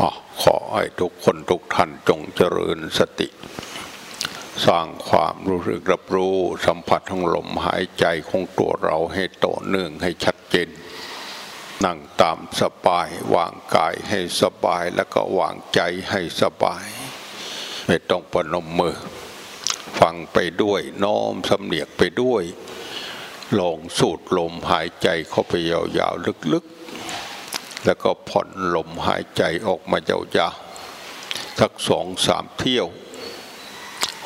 อ๋อขอให้ทุกคนทุกท่านจงเจริญสติ สร้างความรู้สึกรับรู้สัมผัสของลมหายใจของตัวเราให้ต่อเนื่องให้ชัดเจน นั่งตามสบายวางกายให้สบายแล้วก็วางใจให้สบาย ไม่ต้องปนมมือ ฟังไปด้วยน้อมสำเนียกไปด้วยลองสูดลมหายใจเข้าไปยาวๆลึกๆ แล้วก็ผ่อนลมหายใจออกมาเยาวๆสักสองสามเที่ยว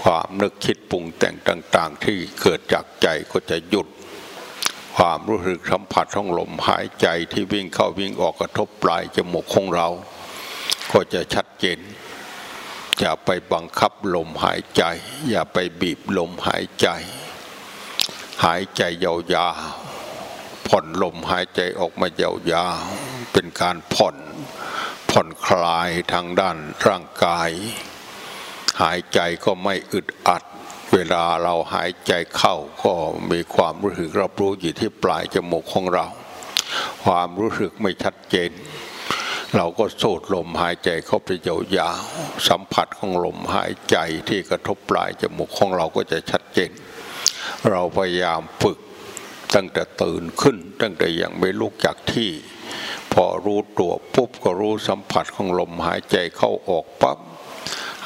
ความนึกคิดปรุงแต่งต่าง ๆ ที่เกิดจากใจก็จะหยุด ความรู้สึกสัมผัสของลมหายใจที่วิ่งเข้าวิ่งออกกระทบปลายจมูกของเรา ก็จะชัดเจนอย่าไปบังคับลมหายใจ อย่าไปบีบลมหายใจ หายใจยาวๆผ่อนลมหายใจออกมายาวๆ เป็นการผ่อนผ่อนคลายทางด้านร่างกาย หายใจก็ไม่อึดอัด เวลาเราหายใจเข้าก็มีความรู้สึกรับรู้อยู่ที่ปลายจมูกของเรา ความรู้สึกไม่ชัดเจน เราก็สูดลมหายใจเข้าไปยาวๆสัมผัสของลมหายใจที่กระทบปลายจมูกของเราก็จะชัดเจน เราพยายามฝึกตั้งแต่ตื่นขึ้นตั้งแต่ยังไม่ลุกจากที่ พอรู้ตัวปุ๊บก็รู้สัมผัสของลมหายใจเข้าออกปั๊บ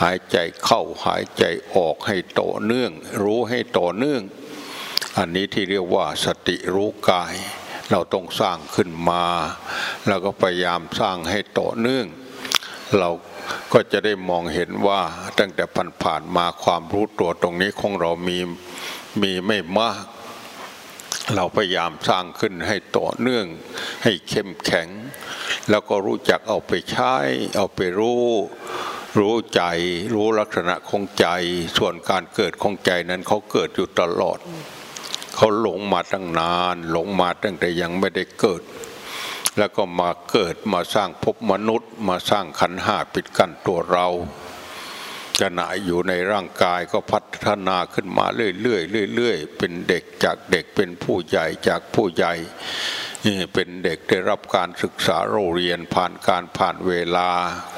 หายใจเข้าหายใจออกให้ต่อเนื่อง รู้ให้ต่อเนื่อง อันนี้ที่เรียกว่าสติรู้กาย เราต้องสร้างขึ้นมา แล้วก็พยายามสร้างให้ต่อเนื่อง เราก็จะได้มองเห็นว่าตั้งแต่ผ่านผ่านมาความรู้ตัวตรงนี้ของเรามีมีไม่มาก เราพยายามสร้างขึ้นให้ต่อเนื่องให้เข้มแข็ง แล้วก็รู้จักเอาไปใช้ เอาไปรู้ รู้ใจ รู้ลักษณะของใจ ส่วนการเกิดของใจนั้นเขาเกิดอยู่ตลอด เขาหลงมาตั้งนาน หลงมาตั้งแต่ยังไม่ได้เกิด แล้วก็มาเกิดมาสร้างภพมนุษย์ มาสร้างขันห้าปิดกั้นตัวเรา ขณะอยู่ในร่างกายก็พัฒนาขึ้นมาเรื่อยๆเรื่อยๆเป็นเด็กจากเด็กเป็นผู้ใหญ่จากผู้ใหญ่นี่เป็นเด็กได้รับการศึกษาโรงเรียนผ่านการผ่านเวลา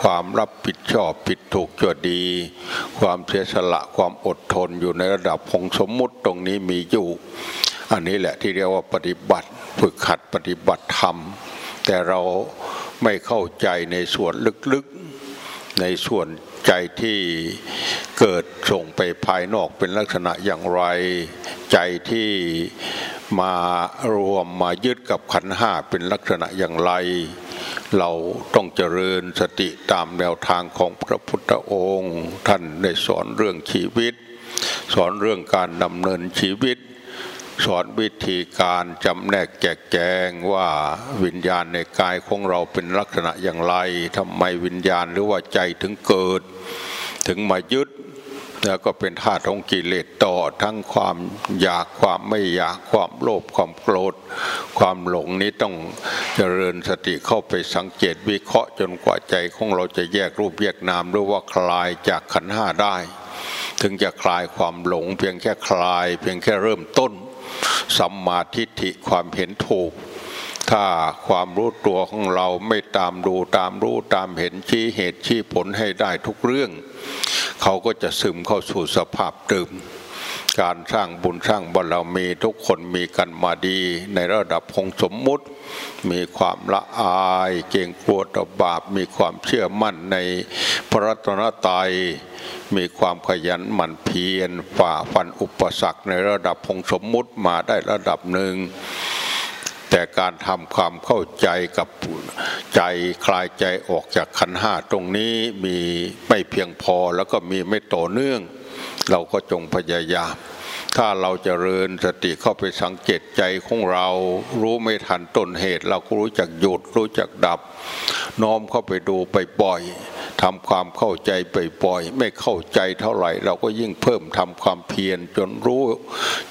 ความรับผิดชอบผิดถูกชั่วดี ความเสียสละความอดทนอยู่ในระดับของสมมุติตรงนี้มีอยู่ อันนี้แหละที่เรียกว่าปฏิบัติฝึกหัดปฏิบัติธรรม แต่เราไม่เข้าใจในส่วนลึกๆ ในส่วนใจที่เกิดส่งไปภายนอกเป็นลักษณะอย่างไร ใจที่มารวมมายึดกับขันห้าเป็นลักษณะอย่างไร เราต้องเจริญสติตามแนวทางของพระพุทธองค์ ท่านได้สอนเรื่องชีวิต สอนเรื่องการดำเนินชีวิต สอนวิธีการจำแนกแจกแจงว่าวิญญาณในกายของเราเป็นลักษณะอย่างไรทำไมวิญญาณหรือว่าใจถึงเกิด ถึงมายึดแล้วก็เป็นธาตุของกิเลสต่อทั้งความอยากความไม่อยากความโลภความโกรธ ความหลงนี้ต้องเจริญสติเข้าไปสังเกตวิเคราะห์จนกว่าใจของเราจะแยกรูปแยกนามหรือว่าคลายจากขันห้าได้ ถึงจะคลายความหลง เพียงแค่คลาย เพียงแค่เริ่มต้น สัมมาทิฏฐิความเห็นถูก ถ้าความรู้ตัวของเราไม่ตามดูตามรู้ตามเห็นชี้เหตุชี้ผลให้ได้ทุกเรื่อง เขาก็จะซึมเข้าสู่สภาพเดิม การสร้างบุญสร้างบารมีทุกคนมีกันมาดีในระดับของสมมุติ มีความละอายเกรงกลัวต่อบาป มีความเชื่อมั่นในพระรัตนตรัยมีความขยันหมั่นเพียรฝ่าฟันอุปสรรคในระดับของสมมุติมาได้ระดับหนึ่งแต่การทำความเข้าใจกับใจคลายใจออกจากขันห้าตรงนี้มีไม่เพียงพอแล้วก็มีไม่ต่อเนื่อง เราก็จงพยายาม ถ้าเราจเจริญสติเข้าไปสังเกตใจของเรารู้ไม่ทันต้นเหตุ เราก็รู้จักหยุดรู้จักดับ น้อมเข้าไปดูไปบ่อยทำความเข้าใจไปบ่อย ไม่เข้าใจเท่าไหร่ เราก็ยิ่งเพิ่มทำความเพียรจนรู้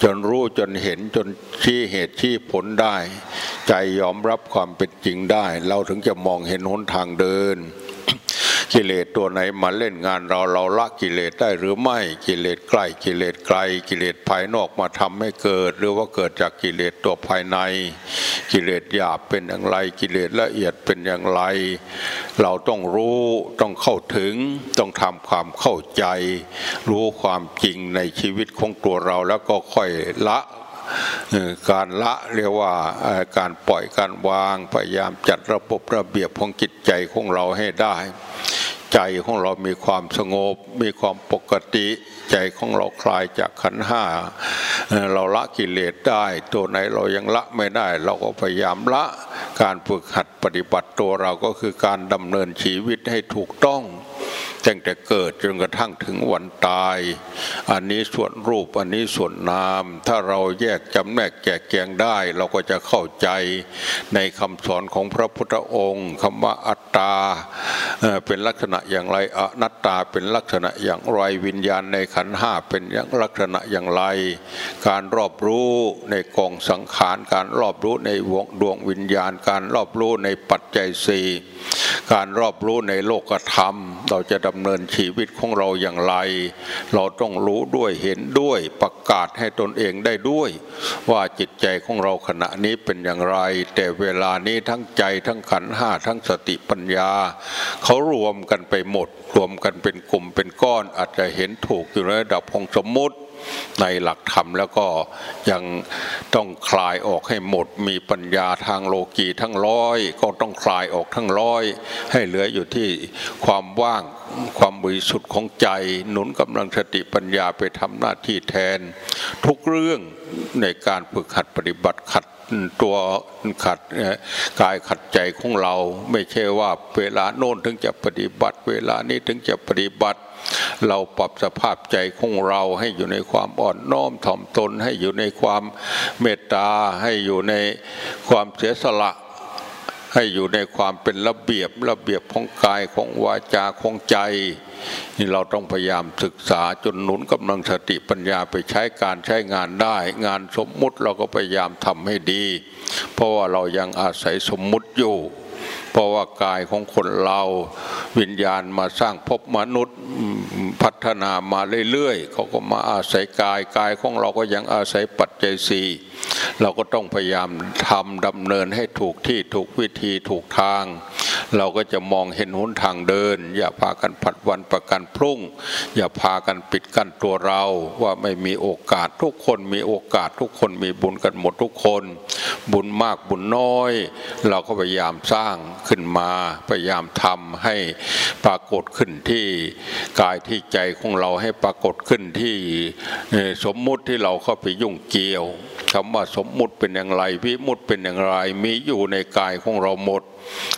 จนรู้จนเห็นจนชี้เหตุชี้ผลได้ ใจยอมรับความเป็นจริงได้ เราถึงจะมองเห็นหนทางเดิน กิเลสตัวไหนมาเล่นงานเราเราละกิเลสได้หรือไม่กิเลสใกล้กิเลสไกล กิเลสภายนอกมาทำให้เกิด หรือว่าเกิดจากกิเลสตัวภายใน กิเลสหยาบเป็นอย่างไรกิเลสละเอียดเป็นอย่างไร เราต้องรู้ต้องเข้าถึงต้องทำความเข้าใจ รู้ความจริงในชีวิตของตัวเราแล้วก็ค่อยละการละเรียกว่าการปล่อยการวางพยายามจัดระบบระเบียบของจิตใจของเราให้ได้ ใจของเรามีความสงบ มีความปกติ ใจของเราคลายจากขันห้าเราละกิเลสได้ ตัวไหนเรายังละไม่ได้ เราก็พยายามละการฝึกหัดปฏิบัติตัวเราก็คือการดำเนินชีวิตให้ถูกต้อง ตั้งแต่เกิดจนกระทั่งถึงวันตาย อันนี้ส่วนรูปอันนี้ส่วนนาม ถ้าเราแยกจำแนกแกะแกงได้ เราก็จะเข้าใจในคำสอนของพระพุทธองค์คำว่าอัตตาเป็นลักษณะอย่างไรอนัตตาเป็นลักษณะอย่างไรวิญญาณในขันห้าเป็นอย่างลักษณะอย่างไร การรอบรู้ในกองสังขารการรอบรู้ในวงดวงวิญญาณ การรอบรู้ในปัจจัยสี่การรอบรู้ในโลกธรรม เราจะดำำเนินชีวิตของเราอย่างไร เราต้องรู้ด้วยเห็นด้วยประกาศให้ตนเองได้ด้วย ว่าจิตใจของเราขณะนี้เป็นอย่างไร แต่เวลานี้ทั้งใจทั้งขันห้าทั้งสติปัญญา เขารวมกันไปหมด รวมกันเป็นกลุ่มเป็นก้อนอาจจะเห็นถูกอยู่ในระดับของสมมติในหลักธรรมแล้วก็ยังต้องคลายออกให้หมด มีปัญญาทางโลกีทั้งร้อย ก็ต้องคลายออกทั้งร้อย ให้เหลืออยู่ที่ความว่าง ความบริสุทธิ์ของใจ หนุนกำลังสติปัญญาไปทำหน้าที่แทน ทุกเรื่องในการฝึกหัดปฏิบัติขัดตัวขัดกายขัดใจของเรา ไม่ใช่ว่าเวลาโน้นถึงจะปฏิบัติ เวลานี้ถึงจะปฏิบัติ เราปรับสภาพใจของเราให้อยู่ในความอ่อนน้อมถ่อมตน ให้อยู่ในความเมตตาให้อยู่ในความเสียสละ ให้อยู่ในความเป็นระเบียบระเบียบของกายของวาจาของใจนี่เราต้องพยายามศึกษาจนหนุนกำลังสติปัญญาไปใช้การใช้งานได้ งานสมมุติเราก็พยายามทำให้ดี เพราะว่าเรายังอาศัยสมมุติอยู่เพราะว่ากายของคนเราวิญญาณมาสร้างพบมนุษย์ พัฒนามาเรื่อยๆเขาก็มาอาศัยกายกายของเราก็ยังอาศัยปัจจัยสี่เราก็ต้องพยายามทำดำเนินให้ถูกที่ถูกวิธีถูกทาง เราก็จะมองเห็นหนทางเดิน อย่าพากันผัดวันประกันพรุ่ง อย่าพากันปิดกั้นตัวเราว่าไม่มีโอกาสทุกคนมีโอกาสทุกคนมีบุญกันหมดทุกคน บุญมากบุญน้อย เราก็พยายามสร้างขึ้นมาพยายามทำให้ปรากฏขึ้นที่กายที่ใจของเราให้ปรากฏขึ้นที่สมมุติที่เราเข้าไปยุ่งเกี่ยว คำว่าสมมุติเป็นอย่างไรวิมุติเป็นอย่างไร มีอยู่ในกายของเราหมด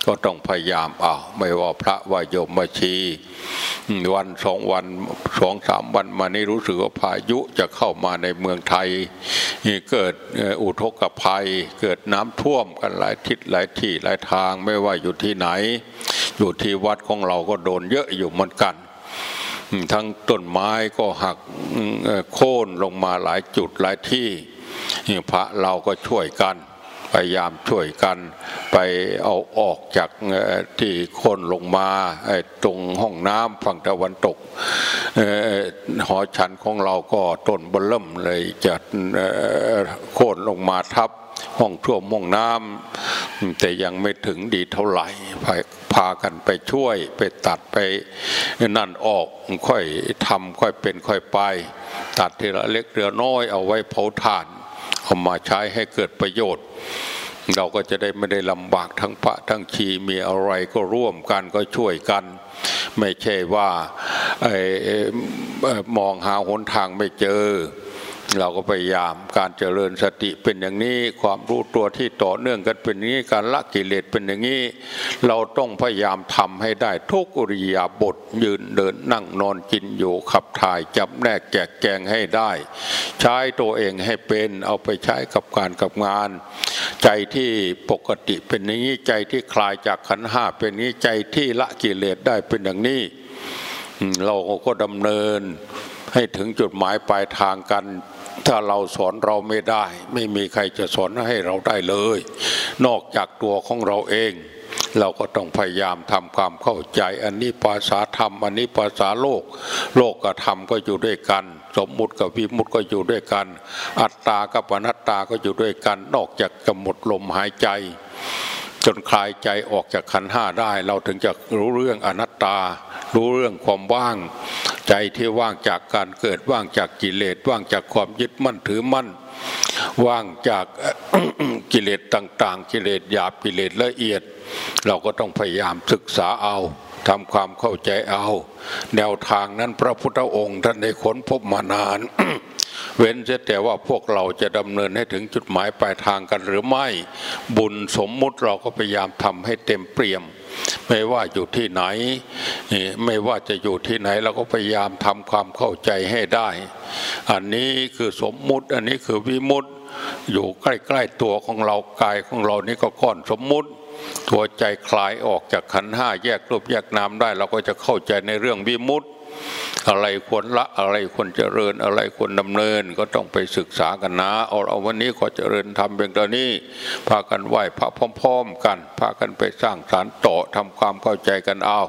ก็ต้องพยายามเอาไม่ว่าพระว่าโยมมาชีวันสองวันสองสามวันมานี่รู้สึกว่าพายุจะเข้ามาในเมืองไทย เกิดอุทกภัย เกิดน้ำท่วมกันหลายทิศหลายที่หลายทางไม่ว่าอยู่ที่ไหน อยู่ที่วัดของเราก็โดนเยอะอยู่เหมือนกันทั้งต้นไม้ก็หักโค่นลงมาหลายจุดหลายที่ พระเราก็ช่วยกันพยายามช่วยกันไปเอาออกจากที่คนลงมาตรงห้องน้ำฝั่งตะวันตกหอฉันของเราก็ต้นบเริ่มเลยจะโค่นลงมาทับห้องท่วมห้องน้ำแต่ยังไม่ถึงดีเท่าไหร่พากันไปช่วยไปตัดไปนั่นออกค่อยทำค่อยเป็นค่อยไป ตัดทีละเล็กเรือน้อยเอาไว้เผาถ่าน เอามาใช้ให้เกิดประโยชน์ เราก็จะได้ไม่ได้ลำบากทั้งพระทั้งชีมีอะไรก็ร่วมกันก็ช่วยกัน ไม่ใช่ว่าอมองหาหนทางไม่เจอ เราก็พยายามการเจริญสติเป็นอย่างนี้ความรู้ตัวที่ต่อเนื่องกันเป็นอย่างนี้การละกิเลสเป็นอย่างนี้ เราต้องพยายามทำให้ได้ทุกอริยาบทยืนเดินนั่งนอนกินอยู่ขับถ่ายจับแนกแจกแกงให้ได้ ใช้ตัวเองให้เป็นเอาไปใช้กับการกับงาน ใจที่ปกติเป็นอย่างนี้ใจที่คลายจากขันห้าเป็นนี้ใจที่ละกิเลสได้เป็นอย่างนี้ เราก็ดำเนินให้ถึงจุดหมายปลายทางกัน ถ้าเราสอนเราไม่ได้ ไม่มีใครจะสอนให้เราได้เลย นอกจากตัวของเราเอง เราก็ต้องพยายามทำความเข้าใจ อันนี้ภาษาธรรม อันนี้ภาษาโลก โลกกับธรรมก็อยู่ด้วยกัน สมมุติกับวิมุติก็อยู่ด้วยกัน อัตตากับอนัตตาก็อยู่ด้วยกัน นอกจากจะหมดลมหายใจจนคลายใจออกจากขันห้าได้ เราถึงจะรู้เรื่องอนัตตา รู้เรื่องความว่าง ใจที่ว่างจากการเกิดว่างจากกิเลสว่างจากความยึดมั่นถือมั่น ว่างจากกิเลสต่าง ๆ กิเลสหยาบกิเลสละเอียด เราก็ต้องพยายามศึกษาเอาทำความเข้าใจเอา แนวทางนั้นพระพุทธองค์ท่านได้ค้นพบมานาน เว้นเสียแต่ว่าพวกเราจะดำเนินให้ถึงจุดหมายปลายทางกันหรือไม่ บุญสมมุติเราก็พยายามทำให้เต็มเปี่ยม ไม่ว่าอยู่ที่ไหนไม่ว่าจะอยู่ที่ไหนเราก็พยายามทำความเข้าใจให้ได้ อันนี้คือสมมุติ อันนี้คือวิมุตติอยู่ใกล้ ๆตัวของเรากายของเรานี่ก็ก้อนสมมุติ ตัวใจคลายออกจากขันห้าแยกรูปแยกนามได้ เราก็จะเข้าใจในเรื่องวิมุตติ อะไรควรละอะไรควรเจริญอะไรควรดำเนินก็ต้องไปศึกษากันนะเอาเอาวันนี้ขอเจริญทำเพียงเท่านี้พากันไหว้พระพร้อม ๆ กัน พากันไปสร้างสารต่อทำความเข้าใจกันเอา